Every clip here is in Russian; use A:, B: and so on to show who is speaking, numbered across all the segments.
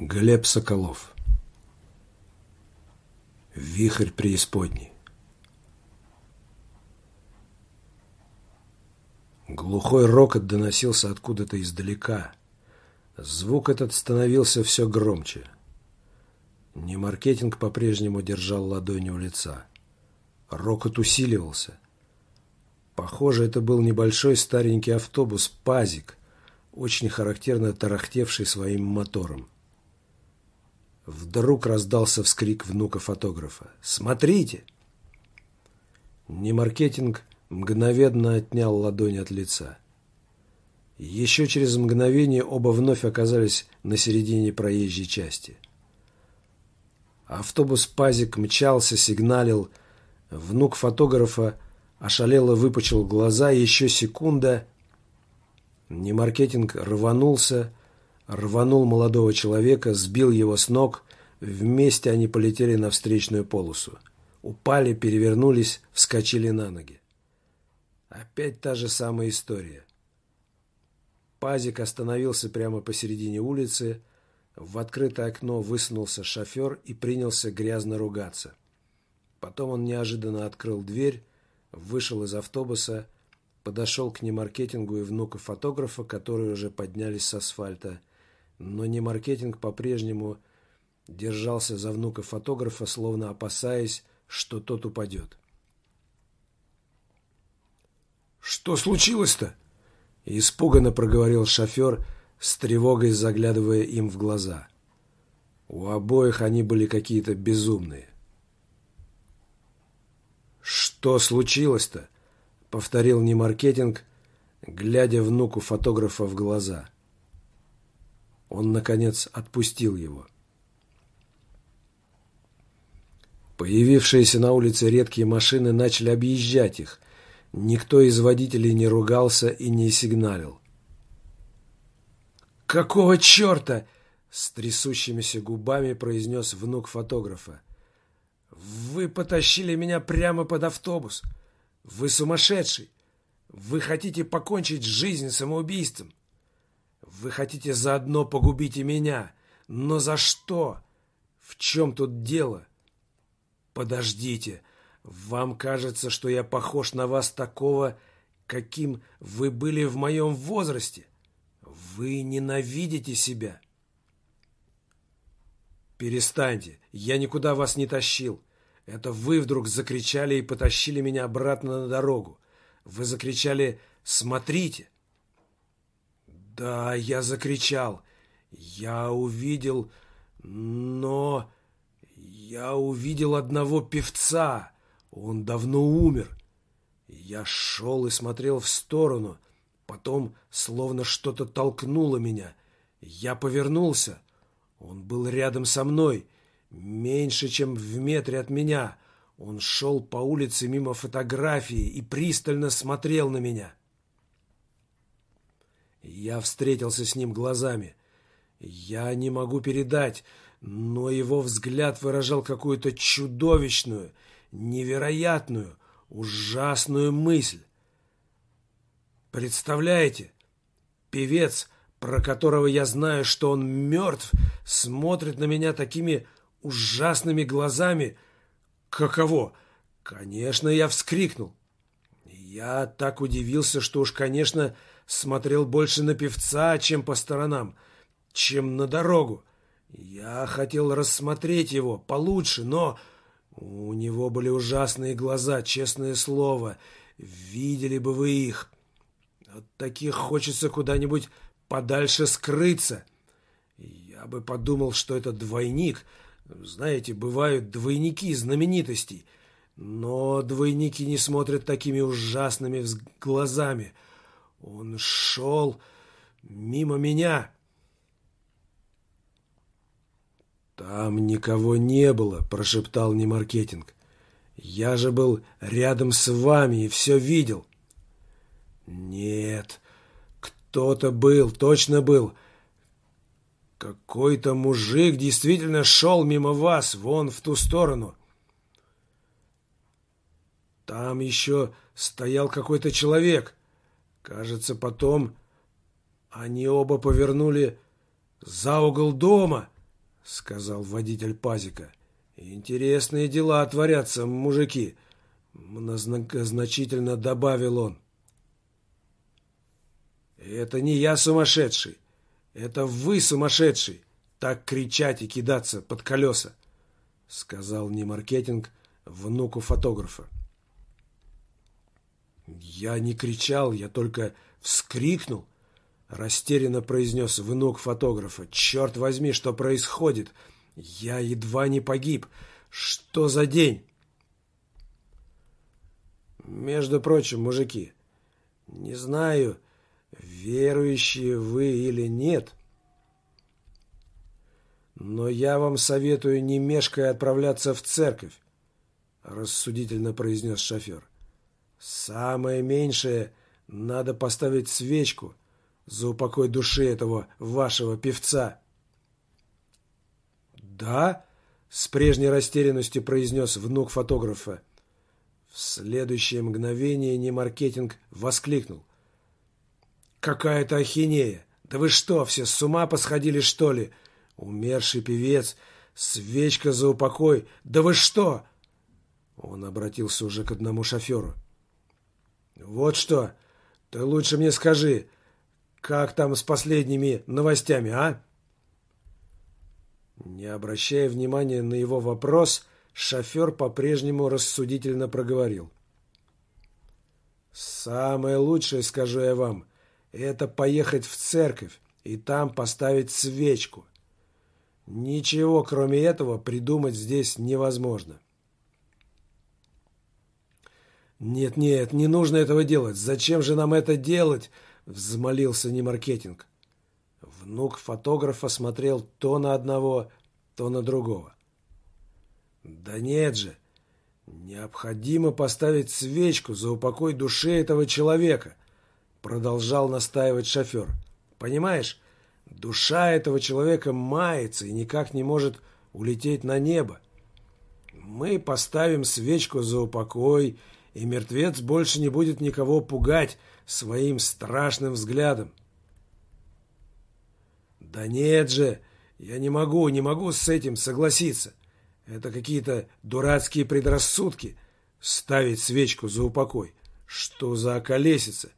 A: Глеб Соколов Вихрь преисподней Глухой рокот доносился откуда-то издалека. Звук этот становился все громче. Немаркетинг по-прежнему держал ладонь у лица. Рокот усиливался. Похоже, это был небольшой старенький автобус «Пазик», очень характерно тарахтевший своим мотором. Вдруг раздался вскрик внука фотографа. «Смотрите!» Немаркетинг мгновенно отнял ладонь от лица. Еще через мгновение оба вновь оказались на середине проезжей части. Автобус «Пазик» мчался, сигналил. Внук фотографа ошалело выпучил глаза, еще секунда. Немаркетинг рванулся, рванул молодого человека, сбил его с ног. Вместе они полетели на встречную полосу. Упали, перевернулись, вскочили на ноги. Опять та же самая история. Пазик остановился прямо посередине улицы. В открытое окно высунулся шофер и принялся грязно ругаться. Потом он неожиданно открыл дверь, вышел из автобуса, подошел к немаркетингу и внука фотографа, которые уже поднялись с асфальта, но не маркетинг по-прежнему держался за внука фотографа, словно опасаясь, что тот упадет. «Что случилось-то?» Испуганно проговорил шофер, с тревогой заглядывая им в глаза. У обоих они были какие-то безумные. «Что случилось-то?» — повторил немаркетинг, глядя внуку фотографа в глаза. Он, наконец, отпустил его. Появившиеся на улице редкие машины начали объезжать их. Никто из водителей не ругался и не сигналил. «Какого черта?» — с трясущимися губами произнес внук фотографа. «Вы потащили меня прямо под автобус. Вы сумасшедший. Вы хотите покончить жизнь самоубийством. Вы хотите заодно погубить и меня. Но за что? В чем тут дело? Подождите. Вам кажется, что я похож на вас такого, каким вы были в моем возрасте? Вы ненавидите себя. Перестаньте. Я никуда вас не тащил. Это вы вдруг закричали и потащили меня обратно на дорогу. Вы закричали «Смотрите!» Да, я закричал. Я увидел, но... Я увидел одного певца. Он давно умер. Я шел и смотрел в сторону. Потом словно что-то толкнуло меня. Я повернулся. Он был рядом со мной, меньше, чем в метре от меня. Он шел по улице мимо фотографии и пристально смотрел на меня. Я встретился с ним глазами. Я не могу передать, но его взгляд выражал какую-то чудовищную, невероятную, ужасную мысль. Представляете, певец, про которого я знаю, что он мертв, смотрит на меня такими ужасными глазами. Каково? Конечно, я вскрикнул. Я так удивился, что уж, конечно, смотрел больше на певца, чем по сторонам, чем на дорогу. Я хотел рассмотреть его получше, но у него были ужасные глаза, честное слово. Видели бы вы их. От таких хочется куда-нибудь подальше скрыться. Я бы подумал, что это двойник. Знаете, бывают двойники знаменитостей. Но двойники не смотрят такими ужасными глазами. Он шел мимо меня. «Там никого не было», — прошептал Немаркетинг. «Я же был рядом с вами и все видел». «Нет, кто-то был, точно был. Какой-то мужик действительно шел мимо вас, вон в ту сторону. Там еще стоял какой-то человек. Кажется, потом они оба повернули за угол дома». сказал водитель пазика. «Интересные дела творятся, мужики», — многозначительно добавил он. «Это не я сумасшедший, это вы сумасшедший, так кричать и кидаться под колеса», — сказал Немаркетинг внуку фотографа. «Я не кричал, я только вскрикнул», — растерянно произнес внук фотографа. «Черт возьми, что происходит? Я едва не погиб. Что за день?» «Между прочим, мужики, не знаю, верующие вы или нет, но я вам советую не мешкая отправляться в церковь», — рассудительно произнес шофер. «Самое меньшее — надо поставить свечку» за упокой души этого вашего певца. «Да?» — с прежней растерянностью произнес внук фотографа. В следующее мгновение Немаркетинг воскликнул. «Какая-то ахинея! Да вы что, все с ума посходили, что ли? Умерший певец, свечка за упокой! Да вы что?» Он обратился уже к одному шоферу. «Вот что, ты лучше мне скажи, как там с последними новостями, а?» Не обращая внимания на его вопрос, шофер по-прежнему рассудительно проговорил. «Самое лучшее, скажу я вам, это поехать в церковь и там поставить свечку. Ничего, кроме этого, придумать здесь невозможно». «Нет-нет, не нужно этого делать. Зачем же нам это делать?» Взмолился Немаркетинг. Внук фотографа смотрел то на одного, то на другого. «Да нет же! Необходимо поставить свечку за упокой души этого человека!» Продолжал настаивать шофер. «Понимаешь, душа этого человека мается и никак не может улететь на небо. Мы поставим свечку за упокой, и мертвец больше не будет никого пугать, своим страшным взглядом. «Да нет же, я не могу, не могу с этим согласиться. Это какие-то дурацкие предрассудки. Ставить свечку за упокой. Что за околесица?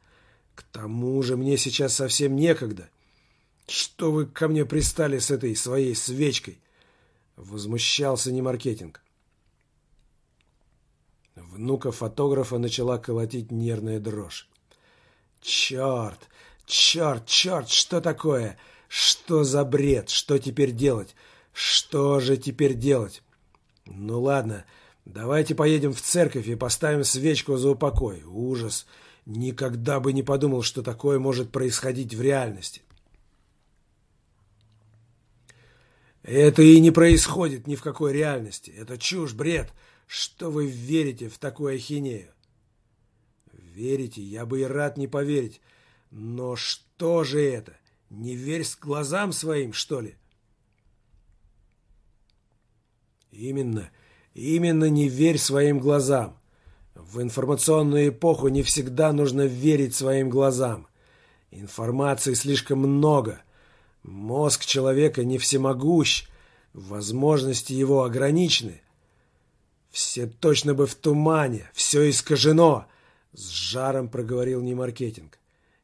A: К тому же мне сейчас совсем некогда. Что вы ко мне пристали с этой своей свечкой?» Возмущался Немаркетинг. Внука фотографа начала колотить нервная дрожь. Черт, черт, черт, что такое? Что за бред? Что теперь делать? Что же теперь делать? Ну ладно, давайте поедем в церковь и поставим свечку за упокой. Ужас. Никогда бы не подумал, что такое может происходить в реальности. Это и не происходит ни в какой реальности. Это чушь, бред. Что вы верите в такую ахинею? Верите, я бы и рад не поверить. Но что же это? Не верь с глазам своим, что ли? Именно, именно не верь своим глазам. В информационную эпоху не всегда нужно верить своим глазам. Информации слишком много. Мозг человека не всемогущ, возможности его ограничены. Все точно бы в тумане, все искажено — с жаром проговорил Немаркетинг.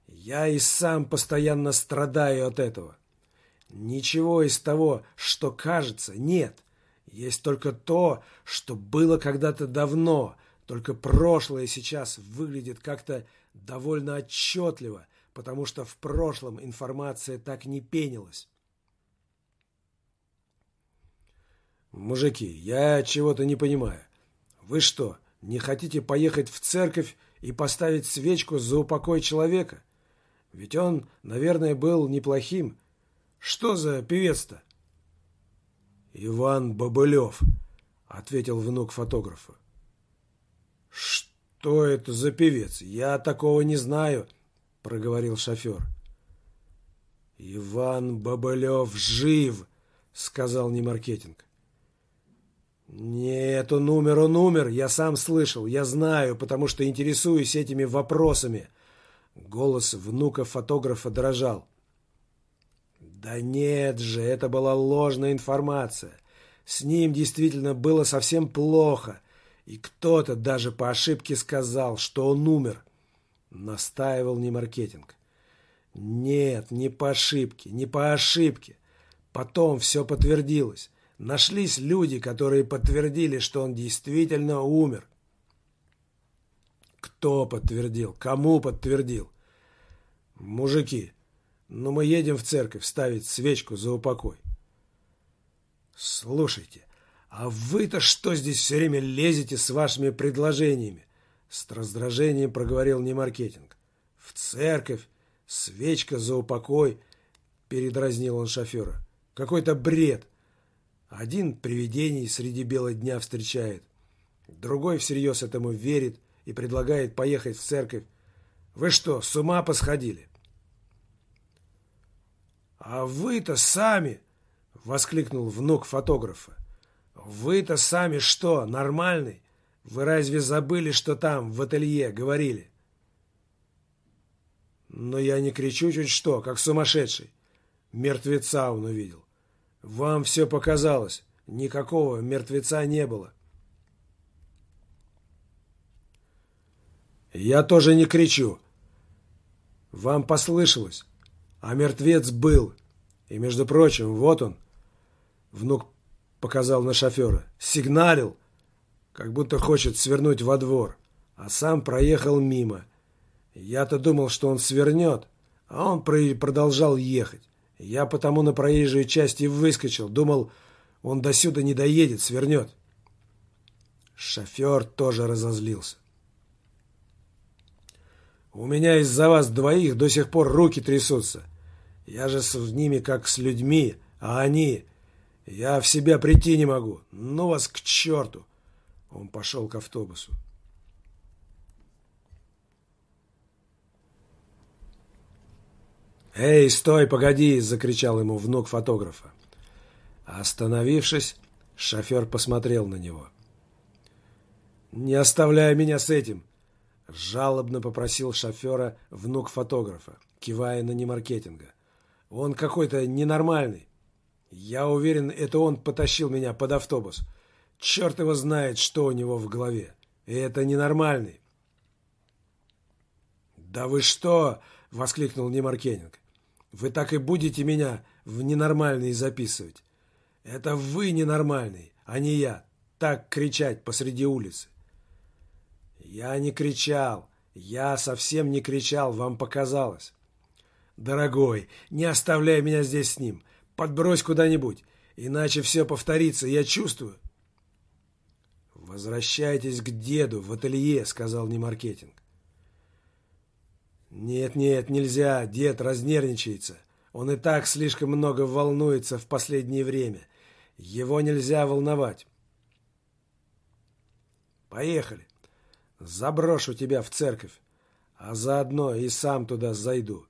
A: Я и сам постоянно страдаю от этого. Ничего из того, что кажется, нет. Есть только то, что было когда-то давно, только прошлое сейчас выглядит как-то довольно отчетливо, потому что в прошлом информация так не пенилась. «Мужики, я чего-то не понимаю. Вы что, не хотите поехать в церковь и поставить свечку за упокой человека. Ведь он, наверное, был неплохим. Что за певец-то? Иван Бобылев, ответил внук фотографа. Что это за певец? Я такого не знаю, проговорил шофер. Иван Бобылев жив, сказал Немаркетинг. «Нет, он умер, он умер. Я сам слышал, я знаю, потому что интересуюсь этими вопросами». Голос внука фотографа дрожал. Да нет же, это была ложная информация. С ним действительно было совсем плохо. И кто-то даже по ошибке сказал, что он умер. Настаивал не маркетинг. Нет, не по ошибке, не по ошибке. Потом все подтвердилось. Нашлись люди, которые подтвердили, что он действительно умер. Кто подтвердил? Кому подтвердил? Мужики, ну мы едем в церковь ставить свечку за упокой. Слушайте, а вы-то что здесь все время лезете с вашими предложениями? С раздражением проговорил не маркетинг. В церковь, свечка за упокой, передразнил он шофера. Какой-то бред. Один привидений среди бела дня встречает, другой всерьез этому верит и предлагает поехать в церковь. Вы что, с ума посходили? «А вы-то сами!» — воскликнул внук фотографа. «Вы-то сами что, нормальный? Вы разве забыли, что там, в ателье, говорили?» «Но я не кричу чуть что, как сумасшедший. Мертвеца он увидел. Вам все показалось. Никакого мертвеца не было. Я тоже не кричу. Вам послышалось. А мертвец был. И, между прочим, вот он. Внук показал на шофера. Сигналил, как будто хочет свернуть во двор. А сам проехал мимо. Я-то думал, что он свернет, а он продолжал ехать. Я потому на проезжую часть и выскочил. Думал, он до сюда не доедет, свернет. Шофер тоже разозлился. У меня из-за вас двоих до сих пор руки трясутся. Я же с ними как с людьми, а они... Я в себя прийти не могу. Ну вас к черту. Он пошел к автобусу. «Эй, стой, погоди!» – закричал ему внук фотографа. Остановившись, шофер посмотрел на него. «Не оставляй меня с этим!» – жалобно попросил шофера внук фотографа, кивая на немаркетинга. «Он какой-то ненормальный. Я уверен, это он потащил меня под автобус. Черт его знает, что у него в голове. И это ненормальный». «Да вы что!» – воскликнул Немаркетинг. Вы так и будете меня в ненормальные записывать. Это вы ненормальный, а не я. Так кричать посреди улицы. Я не кричал. Я совсем не кричал, вам показалось. Дорогой, не оставляй меня здесь с ним. Подбрось куда-нибудь, иначе все повторится, я чувствую. «Возвращайтесь к деду в ателье», — сказал Немаркетинг. «Нет-нет, нельзя, дед разнервничается. Он и так слишком много волнуется в последнее время. Его нельзя волновать». «Поехали. Заброшу тебя в церковь, а заодно и сам туда зайду.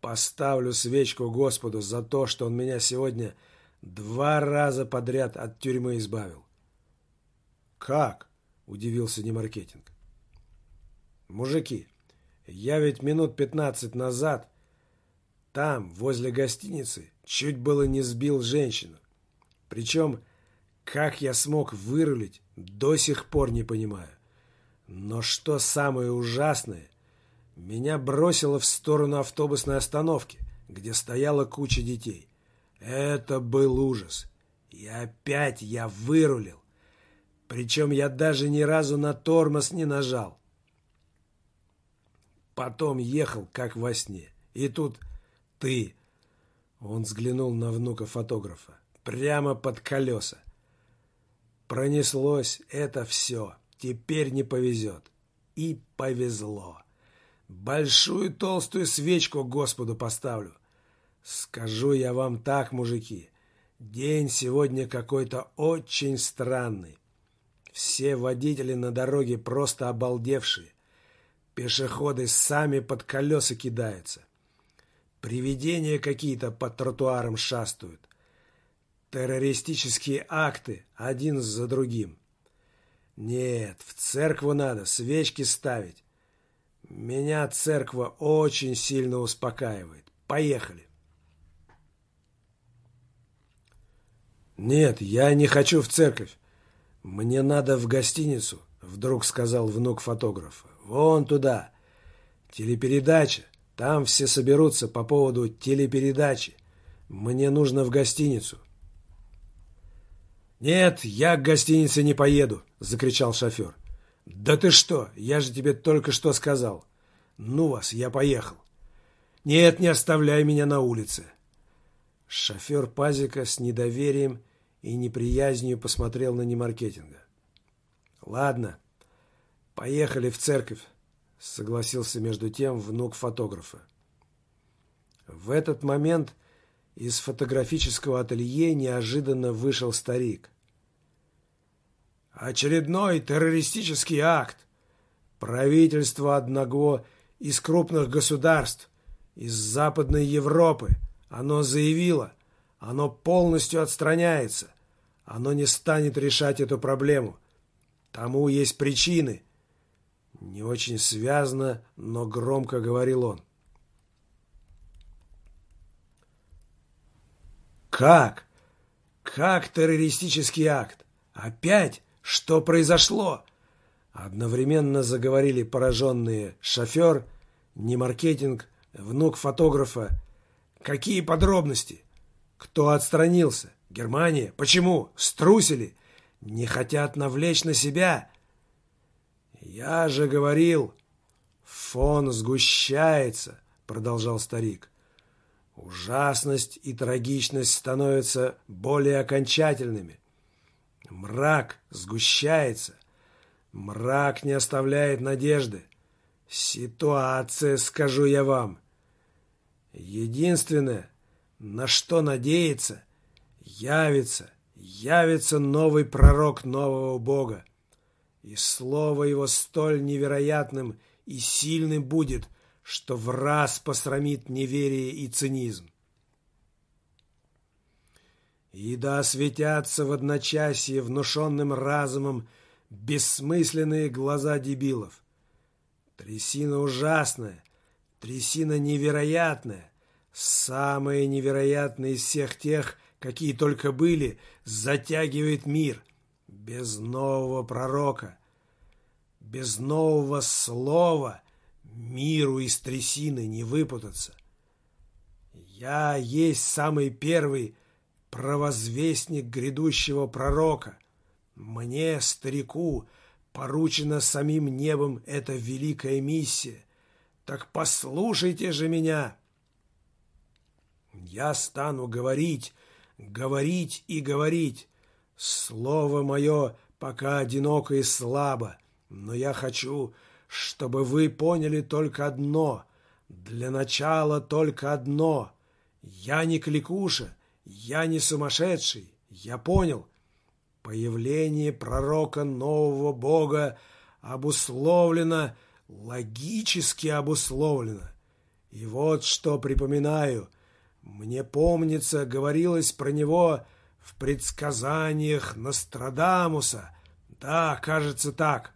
A: Поставлю свечку Господу за то, что он меня сегодня два раза подряд от тюрьмы избавил». «Как?» – удивился Немаркетинг. «Мужики, я ведь минут пятнадцать назад там, возле гостиницы, чуть было не сбил женщину. Причем, как я смог вырулить, до сих пор не понимаю. Но что самое ужасное, меня бросило в сторону автобусной остановки, где стояла куча детей. Это был ужас. И опять я вырулил. Причем я даже ни разу на тормоз не нажал. Потом ехал, как во сне. И тут ты... Он взглянул на внука фотографа. Прямо под колеса. Пронеслось это все. Теперь не повезет. И повезло. Большую толстую свечку Господу поставлю. Скажу я вам так, мужики. День сегодня какой-то очень странный. Все водители на дороге просто обалдевшие. Пешеходы сами под колеса кидаются. Привидения какие-то под тротуаром шастают. Террористические акты один за другим. Нет, в церкву надо свечки ставить. Меня церква очень сильно успокаивает. Поехали. «Нет, я не хочу в церковь. Мне надо в гостиницу», — вдруг сказал внук фотографа. «Вон туда. Телепередача. Там все соберутся по поводу телепередачи. Мне нужно в гостиницу». «Нет, я к гостинице не поеду», — закричал шофер. «Да ты что? Я же тебе только что сказал. Ну вас, я поехал». «Нет, не оставляй меня на улице». Шофер Пазика с недоверием и неприязнью посмотрел на немаркетинга. «Ладно, поехали в церковь», — согласился между тем внук фотографа. В этот момент из фотографического ателье неожиданно вышел старик. Очередной террористический акт. Правительство одного из крупных государств, из Западной Европы, оно заявило, оно полностью отстраняется, оно не станет решать эту проблему. Тому есть причины. Не очень связно, но громко говорил он. Как? Как террористический акт? Опять? Что произошло? Одновременно заговорили пораженные шофер, не маркетинг, внук фотографа. Какие подробности? Кто отстранился? Германия? Почему? Струсили? Не хотят навлечь на себя? Я же говорил, фон сгущается, продолжал старик. Ужасность и трагичность становятся более окончательными. Мрак сгущается. Мрак не оставляет надежды. Ситуация, скажу я вам. Единственное, на что надеяться, явится, явится новый пророк нового Бога. И слово его столь невероятным и сильным будет, что в раз посрамит неверие и цинизм. И да осветятся в одночасье внушенным разумом бессмысленные глаза дебилов. Трясина ужасная, трясина невероятная, самая невероятная из всех тех, какие только были, затягивает мир. Без нового пророка, без нового слова миру из трясины не выпутаться. Я есть самый первый провозвестник грядущего пророка. Мне, старику, поручена самим небом эта великая миссия. Так послушайте же меня. Я стану говорить, говорить и говорить. Слово мое пока одиноко и слабо, но я хочу, чтобы вы поняли только одно. Для начала только одно. Я не кликуша, я не сумасшедший, я понял. Появление пророка нового Бога обусловлено, логически обусловлено. И вот что припоминаю. Мне помнится, говорилось про него в предсказаниях Нострадамуса. Да, кажется так.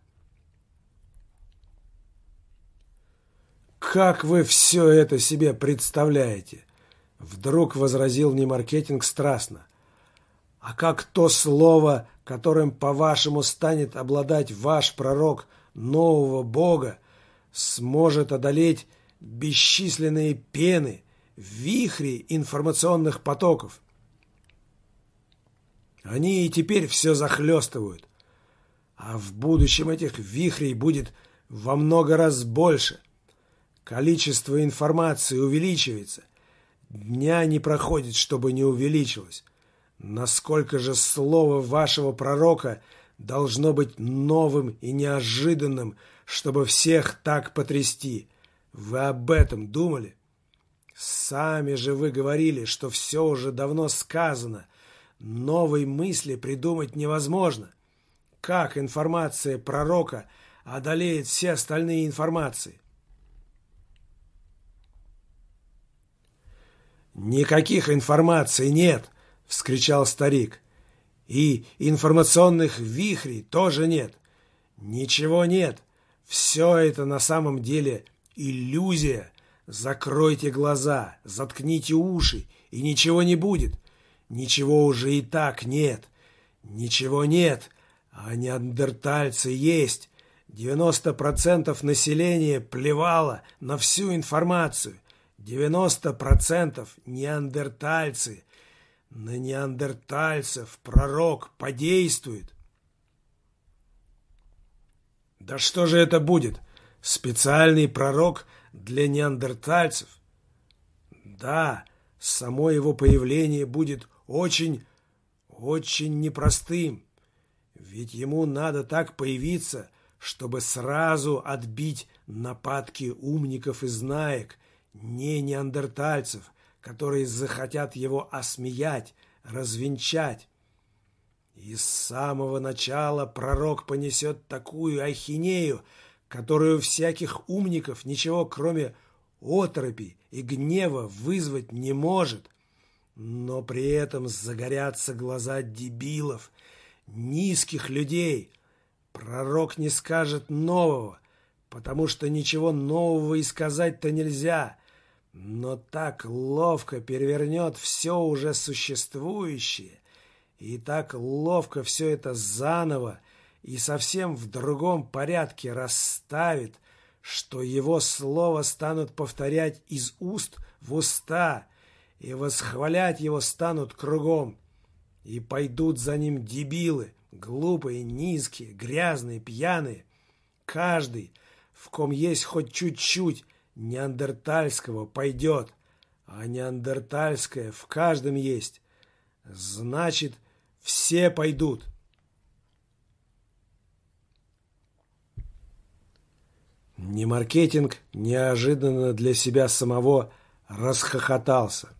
A: Как вы все это себе представляете? Вдруг возразил Немаркетинг страстно. А как то слово, которым, по-вашему, станет обладать ваш пророк нового Бога, сможет одолеть бесчисленные пены, вихри информационных потоков? Они и теперь все захлестывают. А в будущем этих вихрей будет во много раз больше. Количество информации увеличивается – Дня не проходит, чтобы не увеличилось. Насколько же слово вашего пророка должно быть новым и неожиданным, чтобы всех так потрясти? Вы об этом думали? Сами же вы говорили, что все уже давно сказано. Новой мысли придумать невозможно. Как информация пророка одолеет все остальные информации? «Никаких информаций нет!» — вскричал старик. «И информационных вихрей тоже нет. Ничего нет. Все это на самом деле иллюзия. Закройте глаза, заткните уши, и ничего не будет. Ничего уже и так нет. Ничего нет, а неандертальцы есть. 90% населения плевало на всю информацию. 90% неандертальцы. На неандертальцев пророк подействует. Да что же это будет? Специальный пророк для неандертальцев? Да, само его появление будет очень, очень непростым. Ведь ему надо так появиться, чтобы сразу отбить нападки умников и знаек, не неандертальцев, которые захотят его осмеять, развенчать. И с самого начала пророк понесет такую ахинею, которую всяких умников ничего, кроме оторопи и гнева, вызвать не может. Но при этом загорятся глаза дебилов, низких людей. Пророк не скажет нового, потому что ничего нового и сказать-то нельзя, но так ловко перевернет все уже существующее, и так ловко все это заново и совсем в другом порядке расставит, что его слово станут повторять из уст в уста, и восхвалять его станут кругом, и пойдут за ним дебилы, глупые, низкие, грязные, пьяные, каждый, в ком есть хоть чуть-чуть неандертальского, пойдет, а неандертальское в каждом есть. Значит, все пойдут. Не маркетинг неожиданно для себя самого расхохотался.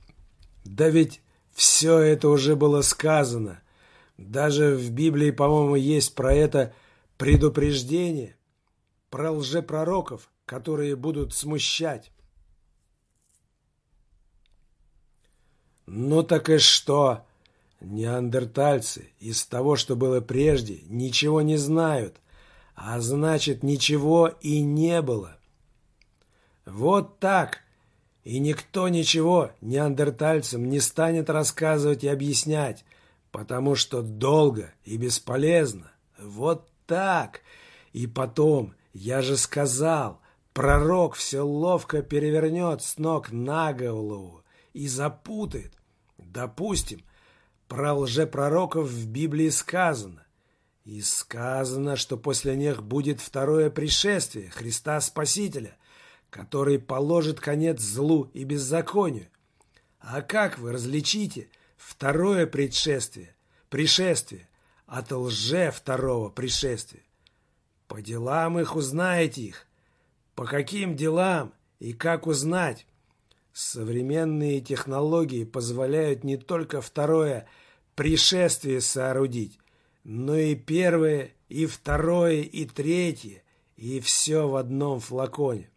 A: Да ведь все это уже было сказано. Даже в Библии, по-моему, есть про это предупреждение, про лжепророков, которые будут смущать. Ну так и что? Неандертальцы из того, что было прежде, ничего не знают, а значит, ничего и не было. Вот так. И никто ничего неандертальцам не станет рассказывать и объяснять, потому что долго и бесполезно. Вот так. И потом, я же сказал, пророк все ловко перевернет с ног на голову и запутает. Допустим, про лжепророков в Библии сказано. И сказано, что после них будет второе пришествие Христа Спасителя, который положит конец злу и беззаконию. А как вы различите второе пришествие, пришествие от лже второго пришествия? По делам их узнаете их. По каким делам и как узнать? Современные технологии позволяют не только второе пришествие соорудить, но и первое, и второе, и третье, и все в одном флаконе.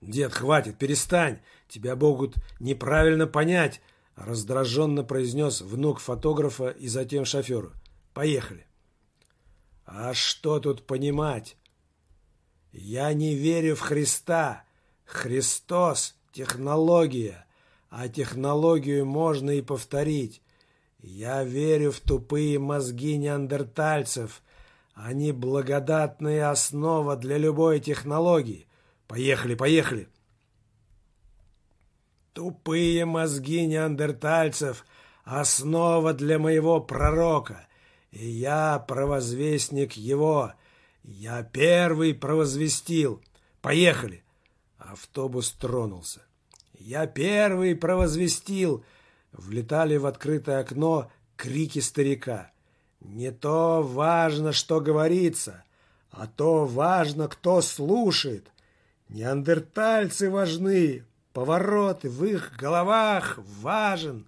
A: «Дед, хватит, перестань, тебя могут неправильно понять», раздраженно произнес внук фотографа и затем шоферу. «Поехали». «А что тут понимать? Я не верю в Христа, Христос – технология, а технологию можно и повторить. Я верю в тупые мозги неандертальцев. Они благодатная основа для любой технологии. Поехали, поехали. Тупые мозги неандертальцев – основа для моего пророка. И я провозвестник его. Я первый провозвестил. Поехали. Автобус тронулся. «Я первый провозвестил!» Влетали в открытое окно крики старика. «Не то важно, что говорится, а то важно, кто слушает. Неандертальцы важны, повороты в их головах важен».